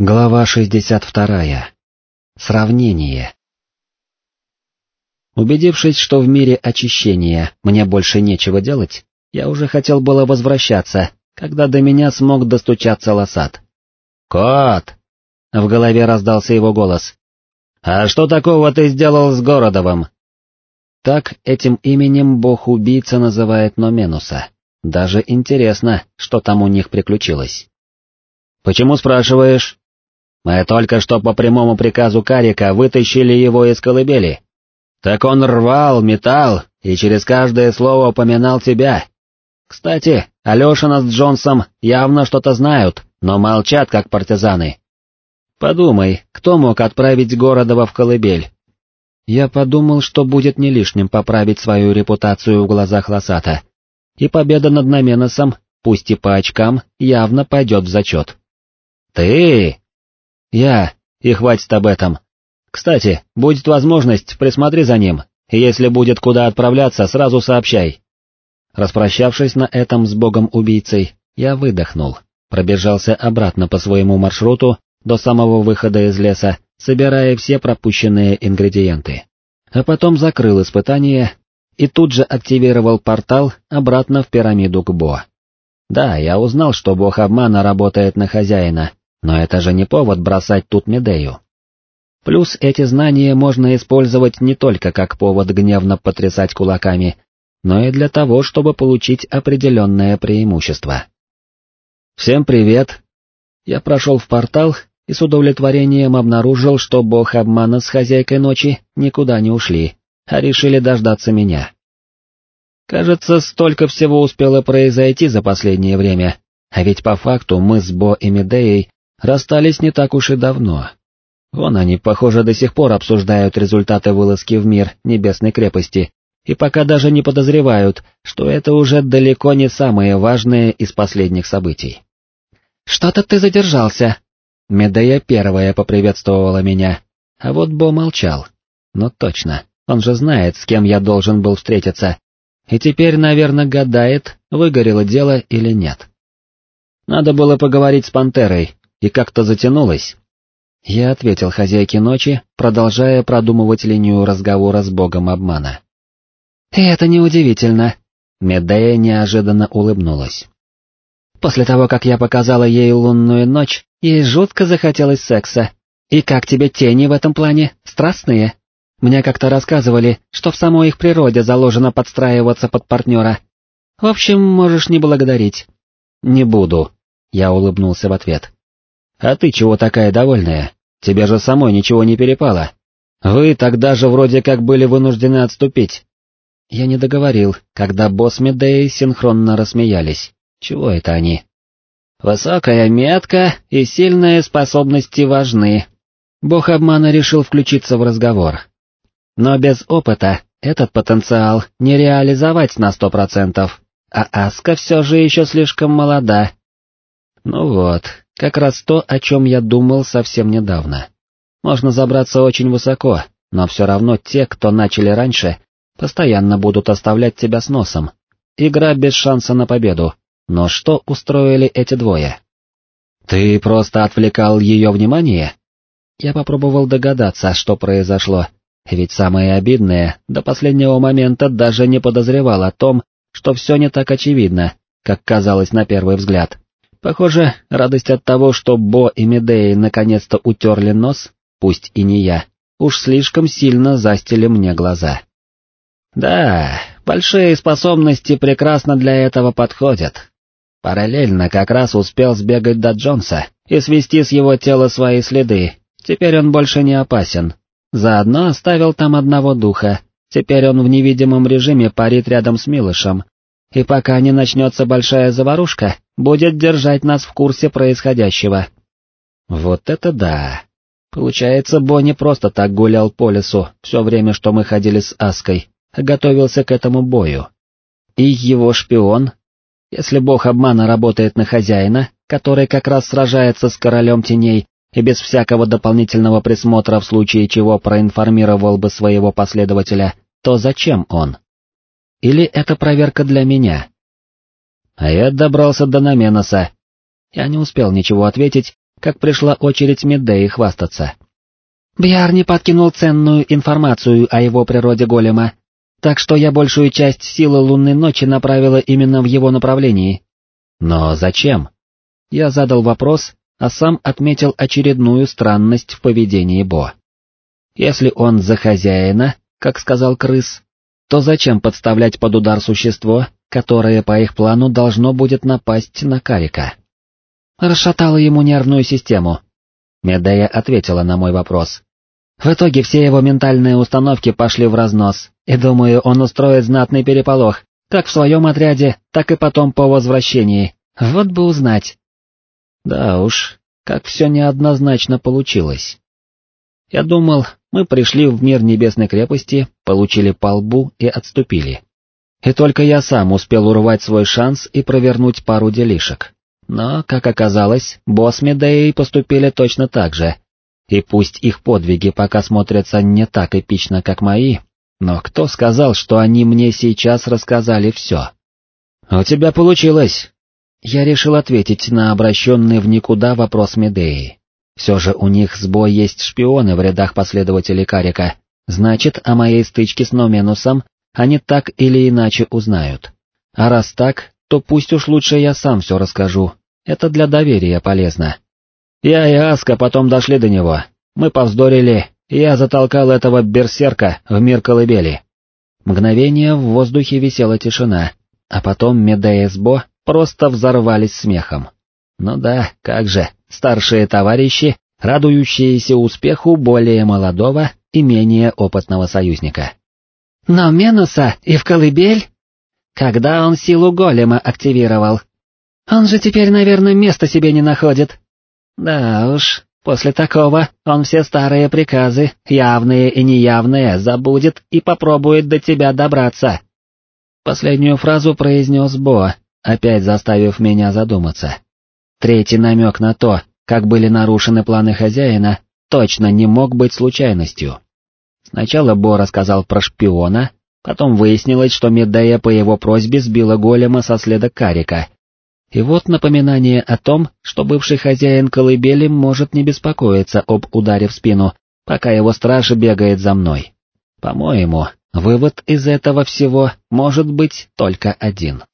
Глава 62. Сравнение. Убедившись, что в мире очищения мне больше нечего делать, я уже хотел было возвращаться, когда до меня смог достучаться лосат. «Кот!» — в голове раздался его голос. «А что такого ты сделал с Городовым?» Так этим именем бог-убийца называет Номенуса. Даже интересно, что там у них приключилось. «Почему спрашиваешь?» Мы только что по прямому приказу Карика вытащили его из колыбели. Так он рвал, металл и через каждое слово упоминал тебя. Кстати, Алешина с Джонсом явно что-то знают, но молчат как партизаны. Подумай, кто мог отправить Городова в колыбель? Я подумал, что будет не лишним поправить свою репутацию в глазах Лосата, и победа над Наменосом, пусть и по очкам, явно пойдет в зачет. «Ты!» «Я, и хватит об этом. Кстати, будет возможность, присмотри за ним, и если будет куда отправляться, сразу сообщай». Распрощавшись на этом с богом-убийцей, я выдохнул, пробежался обратно по своему маршруту до самого выхода из леса, собирая все пропущенные ингредиенты. А потом закрыл испытание и тут же активировал портал обратно в пирамиду Гбо. Да, я узнал, что бог обмана работает на хозяина, но это же не повод бросать тут Медею. Плюс эти знания можно использовать не только как повод гневно потрясать кулаками, но и для того, чтобы получить определенное преимущество. «Всем привет!» Я прошел в портал и с удовлетворением обнаружил, что бог обмана с хозяйкой ночи никуда не ушли, а решили дождаться меня. Кажется, столько всего успело произойти за последнее время, а ведь по факту мы с Бо и Медеей расстались не так уж и давно. Вон они, похоже, до сих пор обсуждают результаты вылазки в мир Небесной крепости, и пока даже не подозревают, что это уже далеко не самое важное из последних событий. «Что-то ты задержался!» Медея первая поприветствовала меня, а вот Бо молчал. Ну точно, он же знает, с кем я должен был встретиться, и теперь, наверное, гадает, выгорело дело или нет. Надо было поговорить с Пантерой, и как-то затянулось. Я ответил хозяйке ночи, продолжая продумывать линию разговора с богом обмана. «Это неудивительно», — Медея неожиданно улыбнулась. «После того, как я показала ей лунную ночь, ей жутко захотелось секса. И как тебе тени в этом плане, страстные? Мне как-то рассказывали, что в самой их природе заложено подстраиваться под партнера. В общем, можешь не благодарить». «Не буду», — я улыбнулся в ответ. А ты чего такая довольная? Тебе же самой ничего не перепало. Вы тогда же вроде как были вынуждены отступить. Я не договорил, когда босс Медеи синхронно рассмеялись. Чего это они? Высокая метка и сильные способности важны. Бог обмана решил включиться в разговор. Но без опыта этот потенциал не реализовать на сто процентов, а Аска все же еще слишком молода. Ну вот, как раз то, о чем я думал совсем недавно. Можно забраться очень высоко, но все равно те, кто начали раньше, постоянно будут оставлять тебя с носом. Игра без шанса на победу. Но что устроили эти двое? Ты просто отвлекал ее внимание? Я попробовал догадаться, что произошло, ведь самое обидное, до последнего момента даже не подозревал о том, что все не так очевидно, как казалось на первый взгляд. Похоже, радость от того, что Бо и Медеи наконец-то утерли нос, пусть и не я, уж слишком сильно застили мне глаза. Да, большие способности прекрасно для этого подходят. Параллельно как раз успел сбегать до Джонса и свести с его тела свои следы, теперь он больше не опасен. Заодно оставил там одного духа, теперь он в невидимом режиме парит рядом с Милышем, и пока не начнется большая заварушка, будет держать нас в курсе происходящего. Вот это да! Получается, Бо просто так гулял по лесу все время, что мы ходили с Аской, а готовился к этому бою. И его шпион? Если бог обмана работает на хозяина, который как раз сражается с королем теней и без всякого дополнительного присмотра в случае чего проинформировал бы своего последователя, то зачем он? Или это проверка для меня? А я добрался до Наменоса. Я не успел ничего ответить, как пришла очередь Медеи хвастаться. Бьярни подкинул ценную информацию о его природе голема, так что я большую часть силы лунной ночи направила именно в его направлении. Но зачем? Я задал вопрос, а сам отметил очередную странность в поведении Бо. Если он за хозяина, как сказал крыс, то зачем подставлять под удар существо, которое по их плану должно будет напасть на Карика? Расшатало ему нервную систему. Медея ответила на мой вопрос. В итоге все его ментальные установки пошли в разнос, и думаю, он устроит знатный переполох, как в своем отряде, так и потом по возвращении. Вот бы узнать. Да уж, как все неоднозначно получилось. Я думал, мы пришли в мир Небесной крепости, получили по лбу и отступили. И только я сам успел урвать свой шанс и провернуть пару делишек. Но, как оказалось, босс Медеи поступили точно так же, и пусть их подвиги пока смотрятся не так эпично, как мои, но кто сказал, что они мне сейчас рассказали все? «У тебя получилось!» Я решил ответить на обращенный в никуда вопрос Медеи. Все же у них сбой есть шпионы в рядах последователей Карика, значит, о моей стычке с Номенусом они так или иначе узнают. А раз так, то пусть уж лучше я сам все расскажу, это для доверия полезно. Я и Аска потом дошли до него. Мы повздорили, я затолкал этого берсерка в мир колыбели. Мгновение в воздухе висела тишина, а потом Медея и Сбо просто взорвались смехом. Ну да, как же, старшие товарищи, радующиеся успеху более молодого и менее опытного союзника. Но Менуса и в колыбель? Когда он силу голема активировал? Он же теперь, наверное, места себе не находит. Да уж, после такого он все старые приказы, явные и неявные, забудет и попробует до тебя добраться. Последнюю фразу произнес Бо, опять заставив меня задуматься. Третий намек на то, как были нарушены планы хозяина, точно не мог быть случайностью. Сначала Бо рассказал про шпиона, потом выяснилось, что Медея по его просьбе сбила голема со следа Карика, и вот напоминание о том, что бывший хозяин колыбели может не беспокоиться об ударе в спину, пока его страж бегает за мной. По-моему, вывод из этого всего может быть только один.